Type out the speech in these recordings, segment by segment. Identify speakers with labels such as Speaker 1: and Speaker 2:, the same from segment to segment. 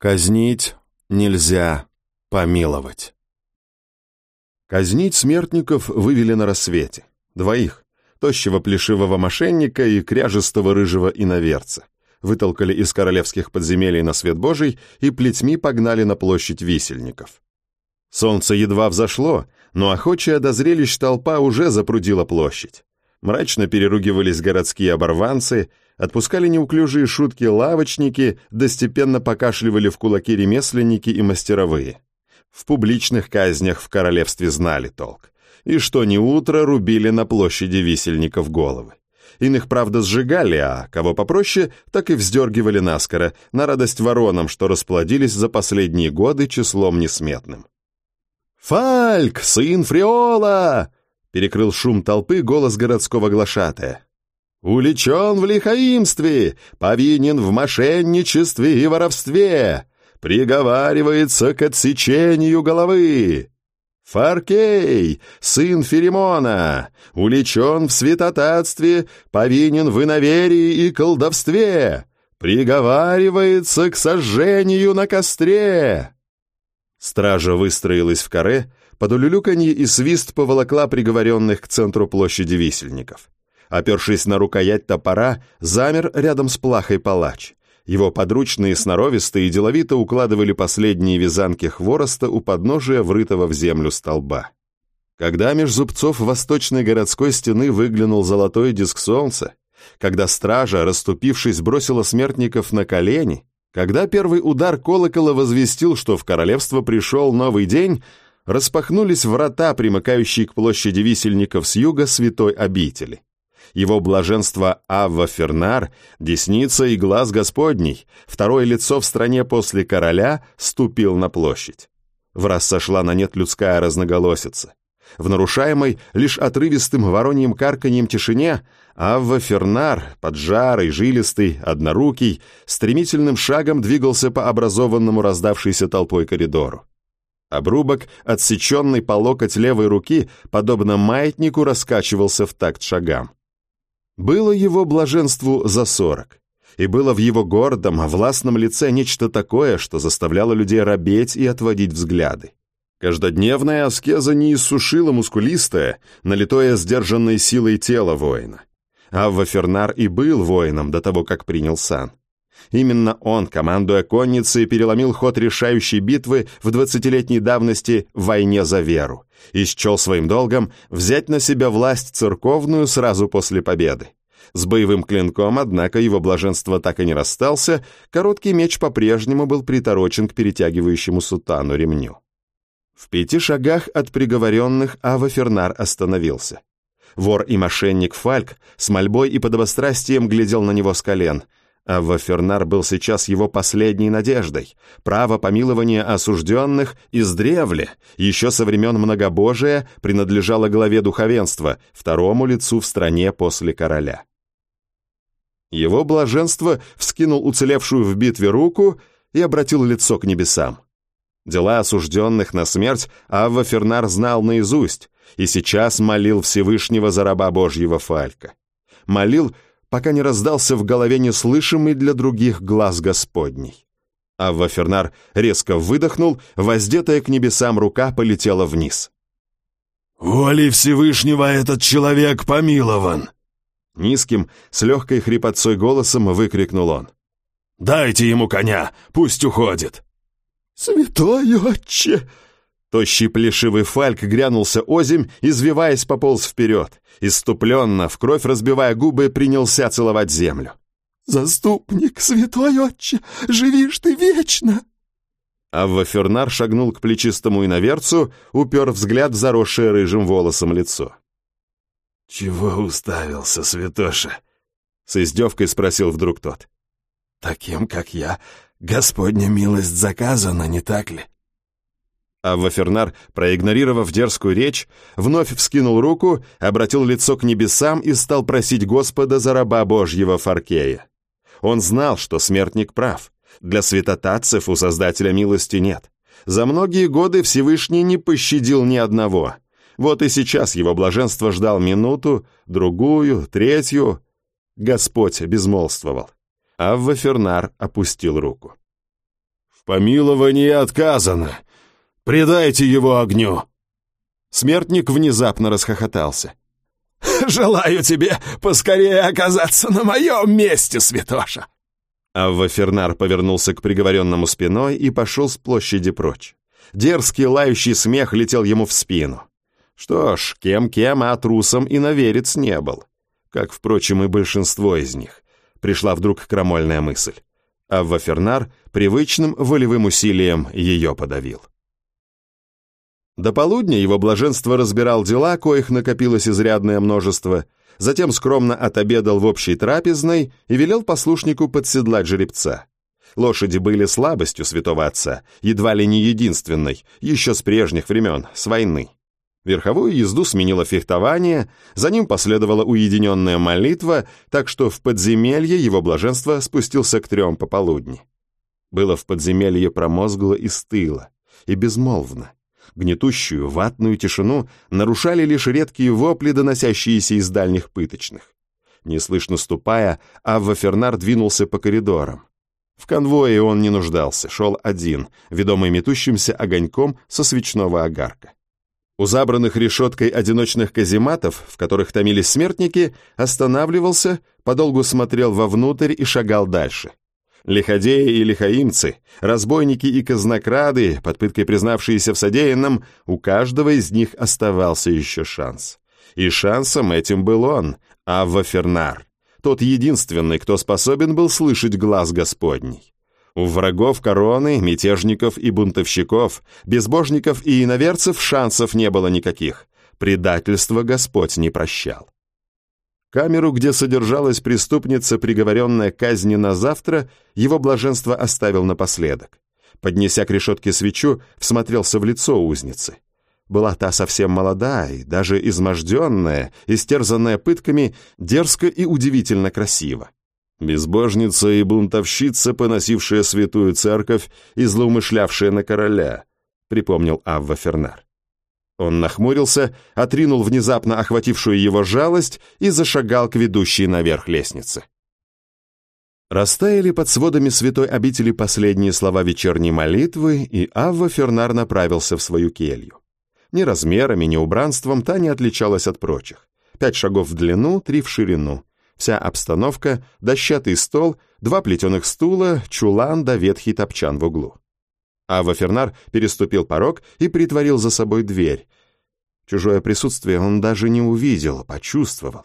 Speaker 1: Казнить нельзя помиловать. Казнить смертников вывели на рассвете. Двоих. Тощего плешивого мошенника и кряжестого рыжего иноверца. Вытолкали из королевских подземелий на свет Божий и плетьми погнали на площадь висельников. Солнце едва взошло, но охочая до зрелищ толпа уже запрудила площадь. Мрачно переругивались городские оборванцы, отпускали неуклюжие шутки лавочники, достепенно покашливали в кулаки ремесленники и мастеровые. В публичных казнях в королевстве знали толк. И что не утро рубили на площади висельников головы. Иных, правда, сжигали, а кого попроще, так и вздергивали наскоро, на радость воронам, что расплодились за последние годы числом несметным. «Фальк, сын Фриола!» — перекрыл шум толпы голос городского глашатая. «Уличен в лихаимстве, повинен в мошенничестве и воровстве, приговаривается к отсечению головы. Фаркей, сын Феремона, уличен в святотатстве, повинен в иноверии и колдовстве, приговаривается к сожжению на костре». Стража выстроилась в каре, под улюлюканье и свист поволокла приговоренных к центру площади висельников. Опершись на рукоять топора, замер рядом с плахой палач. Его подручные сноровисто и деловито укладывали последние вязанки хвороста у подножия врытого в землю столба. Когда меж зубцов восточной городской стены выглянул золотой диск солнца, когда стража, расступившись, бросила смертников на колени, когда первый удар колокола возвестил, что в королевство пришел новый день, распахнулись врата, примыкающие к площади висельников с юга святой обители. Его блаженство Авва Фернар, десница и глаз Господний, второе лицо в стране после короля, ступил на площадь. В раз сошла на нет людская разноголосица. В нарушаемой лишь отрывистым вороньим карканьем тишине Авва Фернар, поджарый, жилистый, однорукий, стремительным шагом двигался по образованному раздавшейся толпой коридору. Обрубок, отсеченный по локоть левой руки, подобно маятнику, раскачивался в такт шагам. Было его блаженству за сорок, и было в его гордом, властном лице нечто такое, что заставляло людей робеть и отводить взгляды. Каждодневная аскеза не иссушила мускулистое, налитое сдержанной силой тела воина. Авва Фернар и был воином до того, как принял сан. Именно он, командуя конницей, переломил ход решающей битвы в двадцатилетней давности «Войне за веру» и счел своим долгом взять на себя власть церковную сразу после победы. С боевым клинком, однако, его блаженство так и не расстался, короткий меч по-прежнему был приторочен к перетягивающему сутану ремню. В пяти шагах от приговоренных Ава Фернар остановился. Вор и мошенник Фальк с мольбой и подобострастием глядел на него с колен. Ава Фернар был сейчас его последней надеждой. Право помилования осужденных издревле, еще со времен многобожия, принадлежало главе духовенства, второму лицу в стране после короля. Его блаженство вскинул уцелевшую в битве руку и обратил лицо к небесам. Дела осужденных на смерть Авва Фернар знал наизусть и сейчас молил Всевышнего за раба Божьего Фалька. Молил, пока не раздался в голове неслышимый для других глаз Господний. Авва Фернар резко выдохнул, воздетая к небесам рука полетела вниз.
Speaker 2: «Волей Всевышнего этот человек помилован!»
Speaker 1: Низким, с легкой хрипотцой голосом выкрикнул он.
Speaker 2: «Дайте ему коня, пусть уходит!»
Speaker 3: «Святой отче!»
Speaker 1: Тощий плешивый фальк грянулся озимь, извиваясь, пополз вперед. Иступленно, в кровь разбивая губы, принялся целовать землю.
Speaker 3: «Заступник, святой отче, живишь ты вечно!»
Speaker 1: Авва Фернар шагнул к плечистому иноверцу, упер взгляд в заросшее рыжим волосом лицо.
Speaker 2: «Чего уставился, святоша?»
Speaker 1: С издевкой спросил вдруг тот.
Speaker 2: «Таким, как я, Господня милость заказана, не так ли?»
Speaker 1: Авва Фернар, проигнорировав дерзкую речь, вновь вскинул руку, обратил лицо к небесам и стал просить Господа за раба Божьего Фаркея. Он знал, что смертник прав. Для святотатцев у Создателя милости нет. За многие годы Всевышний не пощадил ни одного. Вот и сейчас его блаженство ждал минуту, другую, третью. Господь безмолвствовал. Авва Фернар опустил руку помиловании отказано. Предайте его огню!»
Speaker 2: Смертник внезапно расхохотался.
Speaker 3: «Желаю тебе поскорее оказаться на моем месте, святоша!»
Speaker 2: Авва Фернар повернулся к приговоренному спиной и пошел с площади прочь. Дерзкий лающий смех летел ему в спину. Что ж, кем-кем, а трусом и наверец не был. Как, впрочем, и большинство из них. Пришла вдруг крамольная мысль. Авва Фернар привычным волевым усилием ее подавил. До полудня его блаженство разбирал дела, коих накопилось изрядное множество, затем скромно отобедал в общей трапезной и велел послушнику подседлать жеребца. Лошади были слабостью святого отца, едва ли не единственной, еще с прежних времен, с войны. Верховую езду сменило фехтование, за ним последовала уединенная молитва, так что в подземелье его блаженство спустился к трем пополудни. Было в подземелье промозгло и стыло, и безмолвно. Гнетущую ватную тишину нарушали лишь редкие вопли, доносящиеся из дальних пыточных. Неслышно ступая, Авва Фернар двинулся по коридорам. В конвое он не нуждался, шел один, ведомый метущимся огоньком со свечного огарка. У забранных решеткой одиночных казематов, в которых томились смертники, останавливался, подолгу смотрел вовнутрь и шагал дальше. Лиходеи и лихаимцы, разбойники и казнокрады, под пыткой признавшиеся в содеянном, у каждого из них оставался еще шанс. И шансом этим был он, Авва Фернар, тот единственный, кто способен был слышать глаз Господний. У врагов короны, мятежников и бунтовщиков, безбожников и иноверцев шансов не было никаких. Предательство Господь не прощал. Камеру, где содержалась преступница, приговоренная к казни на завтра, его блаженство оставил напоследок. Поднеся к решетке свечу, всмотрелся в лицо узницы. Была та совсем молодая, даже изможденная, истерзанная пытками, дерзко и удивительно красиво. Безбожница и бунтовщица, поносившая святую церковь и злоумышлявшая на короля, припомнил Авва Фернар. Он нахмурился, отринул внезапно охватившую его жалость и зашагал к ведущей наверх лестнице. Растаяли под сводами святой обители последние слова вечерней молитвы, и Авва Фернар направился в свою келью. Ни размерами, ни убранством та не отличалась от прочих. Пять шагов в длину, три в ширину. Вся обстановка, дощатый стол, два плетеных стула, чулан да ветхий топчан в углу. А Вафернар переступил порог и притворил за собой дверь. Чужое присутствие он даже не увидел, почувствовал.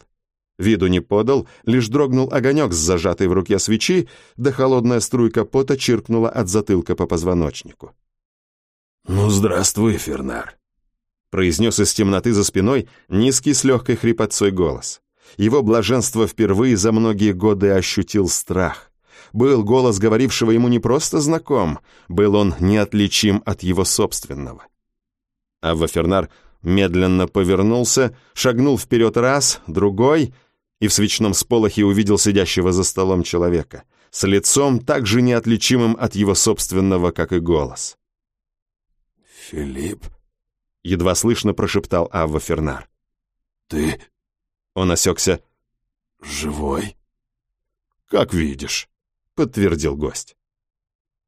Speaker 2: Виду не подал, лишь дрогнул огонек с зажатой в руке свечи, да холодная струйка пота чиркнула от затылка по позвоночнику. «Ну, здравствуй, Фернар», —
Speaker 1: произнес из темноты за спиной низкий с легкой хрипотцой голос. Его блаженство впервые за многие годы ощутил страх. Был голос говорившего ему не просто знаком, был он неотличим от его собственного. А Вафернар медленно повернулся, шагнул вперед раз, другой, и в свечном сполохе увидел сидящего за столом человека, с лицом так же неотличимым от его собственного, как и голос.
Speaker 2: «Филипп?»
Speaker 1: — едва слышно прошептал Авва Фернар.
Speaker 2: «Ты...»
Speaker 1: Он осекся.
Speaker 2: «Живой?»
Speaker 1: «Как видишь». — подтвердил гость.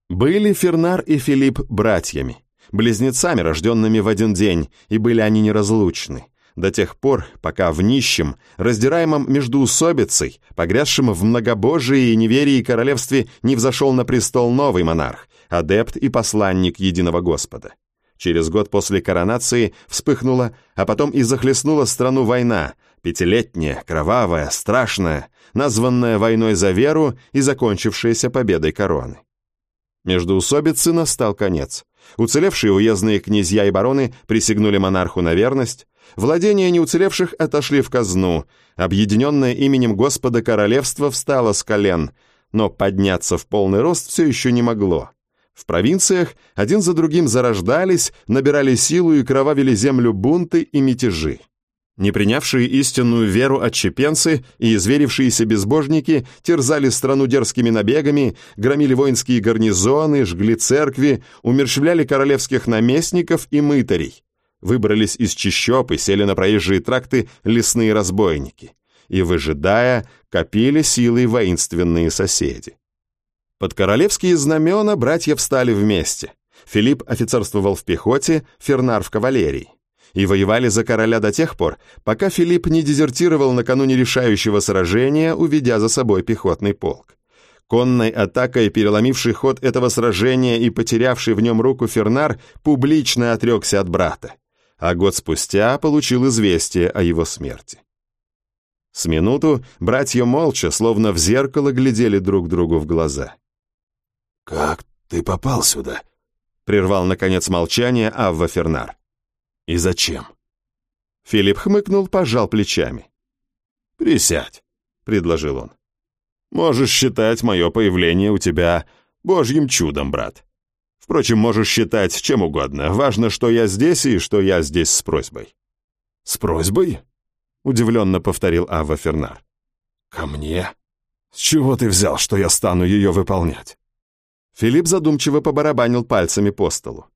Speaker 1: Были Фернар и Филипп братьями, близнецами, рожденными в один день, и были они неразлучны, до тех пор, пока в нищем, раздираемом междуусобицей, погрязшем в многобожии и неверии королевстве, не взошел на престол новый монарх, адепт и посланник единого Господа. Через год после коронации вспыхнула, а потом и захлестнула страну война, пятилетняя, кровавая, страшная, названная войной за веру и закончившаяся победой короны. Между усобицы настал конец. Уцелевшие уездные князья и бароны присягнули монарху на верность, владения неуцелевших отошли в казну, объединенное именем Господа королевство встало с колен, но подняться в полный рост все еще не могло. В провинциях один за другим зарождались, набирали силу и кровавили землю бунты и мятежи. Не принявшие истинную веру отчепенцы и изверившиеся безбожники терзали страну дерзкими набегами, громили воинские гарнизоны, жгли церкви, умерщвляли королевских наместников и мытарей. Выбрались из чащоб и сели на проезжие тракты лесные разбойники. И, выжидая, копили силы воинственные соседи.
Speaker 2: Под королевские знамена братья встали вместе. Филипп офицерствовал в пехоте, Фернар в кавалерии. И воевали за короля до тех пор, пока Филипп не дезертировал накануне решающего сражения, уведя за собой пехотный полк. Конной атакой, переломивший ход этого сражения и потерявший в нем руку Фернар, публично отрекся от брата. А год спустя получил известие о его смерти. С минуту братья молча, словно в зеркало, глядели друг другу в глаза.
Speaker 3: «Как ты попал сюда?»
Speaker 2: — прервал, наконец, молчание Авва Фернар.
Speaker 3: «И зачем?»
Speaker 2: Филипп хмыкнул, пожал плечами.
Speaker 3: «Присядь», — предложил он.
Speaker 2: Можешь считать мое появление у тебя божьим чудом, брат. Впрочем, можешь считать чем угодно. Важно, что я здесь и что я здесь с просьбой».
Speaker 3: «С просьбой?»
Speaker 2: — удивленно повторил Ава Фернар.
Speaker 3: «Ко мне? С чего ты взял, что я стану ее выполнять?»
Speaker 2: Филипп задумчиво побарабанил пальцами по столу.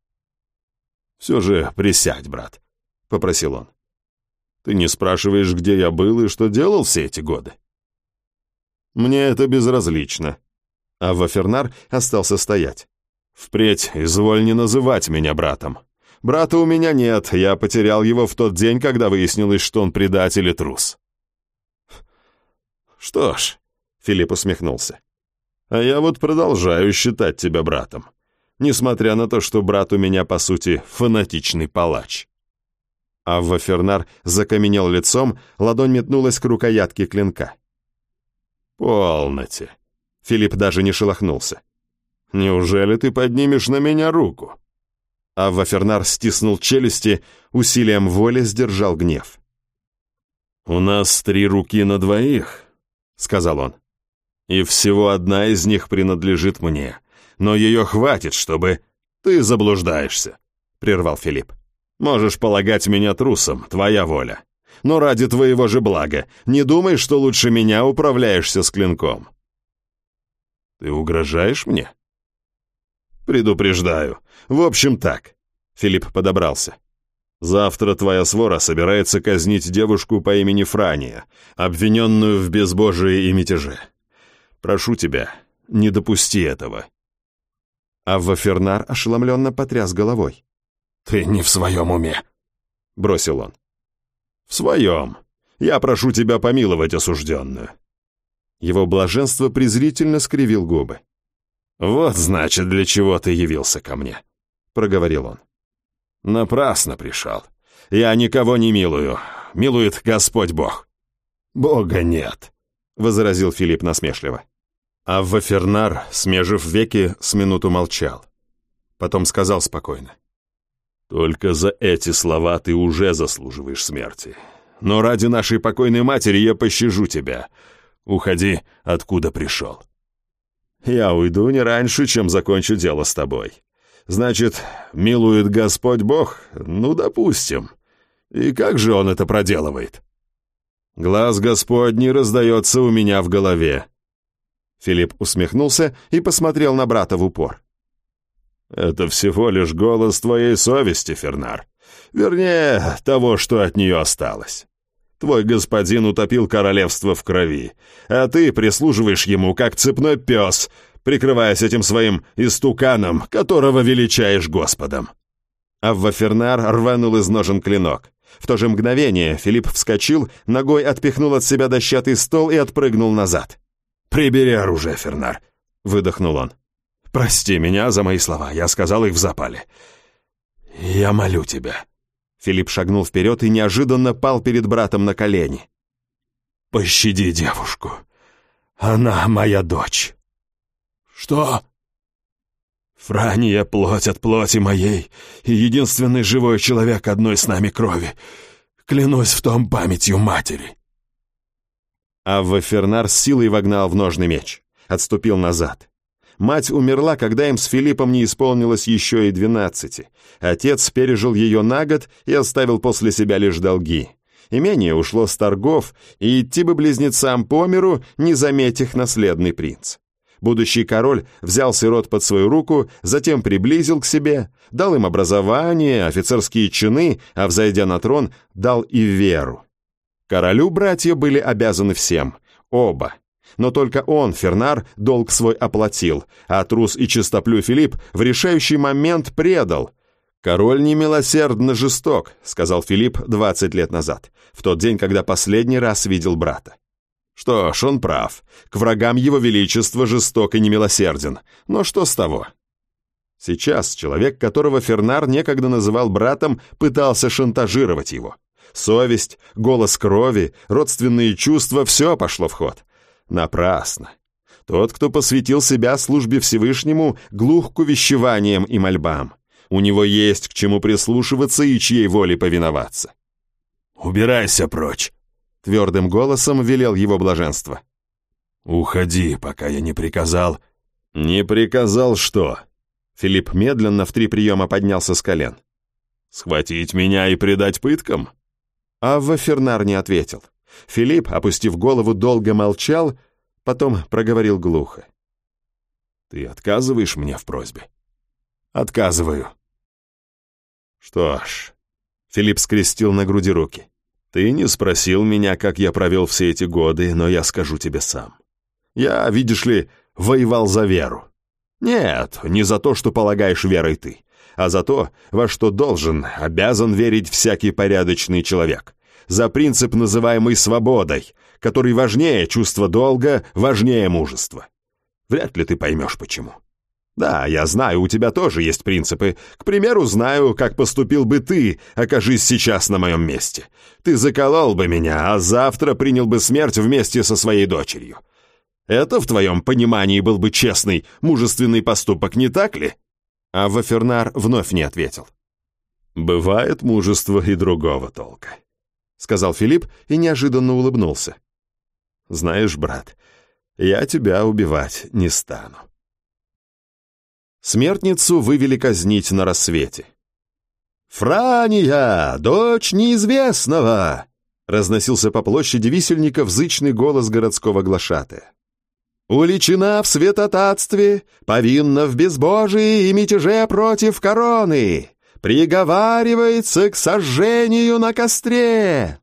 Speaker 3: «Все же присядь, брат», — попросил он.
Speaker 2: «Ты не спрашиваешь, где я был и что делал все эти годы?»
Speaker 3: Мне это безразлично».
Speaker 2: А Вафернар остался стоять.
Speaker 3: «Впредь изволь не называть меня братом.
Speaker 2: Брата у меня нет, я потерял его в тот день, когда выяснилось, что он предатель и трус».
Speaker 3: «Что ж», — Филипп усмехнулся,
Speaker 2: «а я вот продолжаю считать тебя братом, несмотря на то, что брат у меня, по сути, фанатичный палач». Авва Фернар закаменел лицом, ладонь метнулась к рукоятке клинка.
Speaker 3: «Полноте!»
Speaker 2: Филипп даже не шелохнулся.
Speaker 3: «Неужели ты поднимешь на меня руку?»
Speaker 2: А Вафернар стиснул челюсти, усилием воли сдержал гнев.
Speaker 3: «У нас три руки на двоих», — сказал он. «И всего одна из них принадлежит мне, но ее хватит, чтобы...» «Ты заблуждаешься», — прервал Филипп. «Можешь полагать меня трусом, твоя воля но ради твоего же блага. Не думай, что лучше меня управляешься с клинком».
Speaker 2: «Ты угрожаешь мне?»
Speaker 3: «Предупреждаю. В общем, так».
Speaker 2: Филипп подобрался.
Speaker 3: «Завтра твоя свора собирается казнить девушку по имени Франия, обвиненную в безбожии и мятеже. Прошу тебя, не допусти этого».
Speaker 2: Авва Фернар ошеломленно потряс головой.
Speaker 3: «Ты не в своем уме», — бросил он.
Speaker 2: «В своем. Я прошу тебя помиловать осужденную». Его блаженство презрительно скривил губы.
Speaker 3: «Вот, значит, для чего ты явился ко мне», — проговорил он. «Напрасно пришел. Я никого не милую. Милует Господь Бог».
Speaker 2: «Бога нет», — возразил Филипп насмешливо. А Вафернар, смежив веки, с минуту молчал. Потом сказал спокойно.
Speaker 3: Только за эти слова ты уже заслуживаешь смерти. Но ради нашей покойной матери я пощажу тебя. Уходи, откуда пришел.
Speaker 2: Я уйду не раньше, чем закончу дело с тобой. Значит, милует Господь Бог? Ну, допустим. И как же он это проделывает? Глаз Господний раздается у меня в голове. Филипп усмехнулся и посмотрел на брата в упор.
Speaker 3: Это всего лишь голос твоей совести, Фернар. Вернее, того, что от нее осталось. Твой господин утопил королевство в крови, а ты прислуживаешь ему, как цепной пес, прикрываясь этим своим истуканом, которого величаешь Господом».
Speaker 2: Авва Фернар рванул из ножен клинок. В то же мгновение Филипп вскочил, ногой отпихнул от себя дощатый стол и отпрыгнул назад.
Speaker 3: «Прибери оружие, Фернар», — выдохнул он.
Speaker 2: Прости меня за мои слова, я сказал их в запале.
Speaker 3: Я молю тебя.
Speaker 2: Филипп шагнул вперед и неожиданно пал перед братом на колени.
Speaker 3: Пощади девушку. Она моя дочь.
Speaker 2: Что?
Speaker 3: Франия — плоть от плоти моей, и единственный живой человек одной с нами крови. Клянусь в том памятью матери.
Speaker 2: Авва Фернар с силой вогнал в ножный меч. Отступил назад. Мать умерла, когда им с Филиппом не исполнилось еще и двенадцати. Отец пережил ее на год и оставил после себя лишь долги. Имение ушло с торгов, и идти бы близнецам по миру, не заметь их наследный принц. Будущий король взял сирот под свою руку, затем приблизил к себе, дал им образование, офицерские чины, а, взойдя на трон, дал и веру. Королю братья были обязаны всем, оба, Но только он, Фернар, долг свой оплатил, а трус и чистоплю Филипп в решающий момент предал. «Король немилосердно жесток», — сказал Филипп 20 лет назад, в тот день, когда последний раз видел брата. Что ж, он прав. К врагам его величества жесток и немилосерден. Но что с того? Сейчас человек, которого Фернар некогда называл братом, пытался шантажировать его. Совесть, голос крови, родственные чувства — все пошло в ход. Напрасно. Тот, кто посвятил себя службе Всевышнему, глух к увещеваниям и мольбам. У него есть к чему прислушиваться и чьей воле повиноваться.
Speaker 3: «Убирайся прочь!»
Speaker 2: — твердым голосом велел его блаженство.
Speaker 3: «Уходи, пока я не приказал».
Speaker 2: «Не приказал что?» Филипп медленно в три приема поднялся с колен.
Speaker 3: «Схватить меня и предать пыткам?»
Speaker 2: Авва Фернар не ответил. Филипп, опустив голову, долго молчал, потом проговорил глухо.
Speaker 3: «Ты отказываешь мне в просьбе?»
Speaker 2: «Отказываю». «Что ж...» Филипп скрестил на груди руки. «Ты не спросил меня, как я провел все эти годы, но я скажу тебе сам. Я, видишь ли, воевал за веру. Нет, не за то, что полагаешь верой ты, а за то, во что должен, обязан верить всякий порядочный человек. За принцип, называемый свободой, который важнее чувства долга, важнее мужества. Вряд ли ты поймешь, почему. Да, я знаю, у тебя тоже есть принципы. К примеру, знаю, как поступил бы ты, окажись сейчас на моем месте. Ты заколол бы меня, а завтра принял бы смерть вместе со своей дочерью. Это, в твоем понимании, был бы честный, мужественный поступок, не так ли?» А Вафернар вновь не ответил. «Бывает мужество и другого толка», — сказал Филипп и неожиданно улыбнулся. «Знаешь, брат, я тебя убивать не стану». Смертницу вывели казнить на рассвете. «Франия, дочь неизвестного!» разносился по площади висельников зычный голос городского глашатая. «Уличена в святотатстве, повинна в безбожии и мятеже против короны, приговаривается к сожжению на костре!»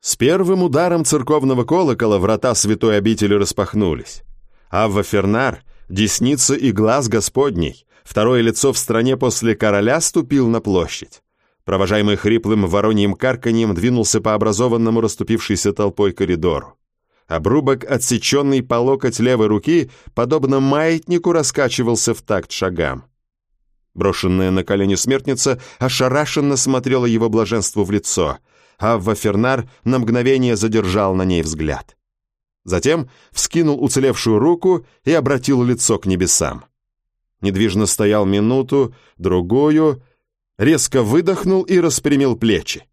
Speaker 2: С первым ударом церковного колокола врата святой обители распахнулись. Авва Фернар Десница и глаз Господний, второе лицо в стране после короля ступил на площадь. Провожаемый хриплым вороньим карканьем двинулся по образованному расступившейся толпой коридору. Обрубок, отсеченный по локоть левой руки, подобно маятнику раскачивался в такт шагам. Брошенная на колени смертница ошарашенно смотрела его блаженству в лицо, а Вафернар на мгновение задержал на ней взгляд. Затем вскинул уцелевшую руку и обратил лицо к небесам. Недвижно стоял минуту, другую, резко выдохнул и распрямил плечи.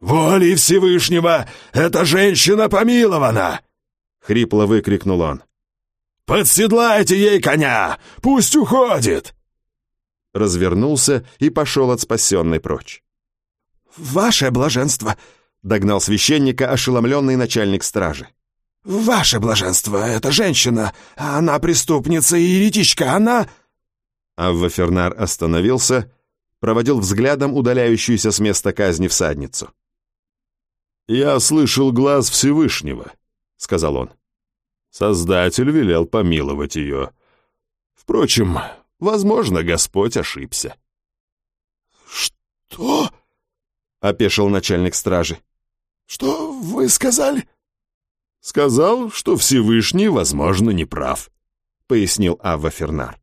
Speaker 3: «Волей Всевышнего эта женщина помилована!» — хрипло выкрикнул он. «Подседлайте ей коня! Пусть уходит!»
Speaker 2: Развернулся и пошел от спасенной прочь.
Speaker 4: «Ваше блаженство!» — догнал священника ошеломленный начальник стражи. «Ваше блаженство, эта женщина, она преступница и еретичка, она...»
Speaker 2: Авва Фернар остановился, проводил взглядом удаляющуюся с места казни всадницу.
Speaker 3: «Я слышал глаз Всевышнего», — сказал он. «Создатель велел помиловать ее. Впрочем, возможно, Господь ошибся».
Speaker 4: «Что?»
Speaker 2: — опешил начальник стражи.
Speaker 4: «Что вы сказали?»
Speaker 3: Сказал, что Всевышний, возможно, не прав», — пояснил Авва Фернар.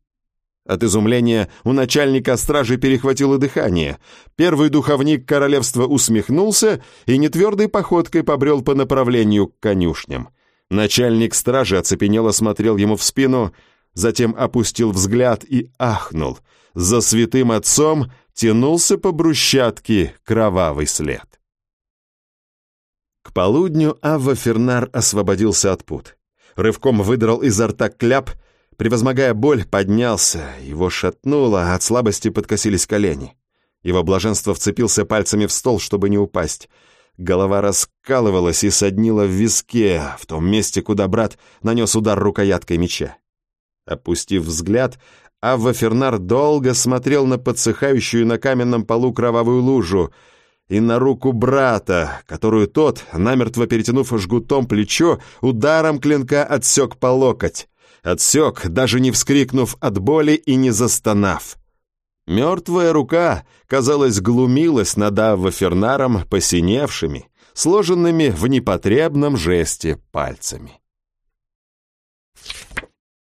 Speaker 2: От изумления у начальника стражи перехватило дыхание. Первый духовник королевства усмехнулся и нетвердой походкой побрел по направлению к конюшням. Начальник стражи оцепенело смотрел ему в спину, затем опустил взгляд и ахнул. За святым отцом тянулся по брусчатке кровавый след. К полудню Авва Фернар освободился от пут. Рывком выдрал изо рта кляп, превозмогая боль, поднялся, его шатнуло, от слабости подкосились колени. Его блаженство вцепился пальцами в стол, чтобы не упасть. Голова раскалывалась и соднила в виске, в том месте, куда брат нанес удар рукояткой меча. Опустив взгляд, Авва Фернар долго смотрел на подсыхающую на каменном полу кровавую лужу, и на руку брата, которую тот, намертво перетянув жгутом плечо, ударом клинка отсек по локоть. Отсек, даже не вскрикнув от боли и не застонав. Мертвая рука, казалось, глумилась над Авва Фернаром посиневшими, сложенными в непотребном жесте пальцами.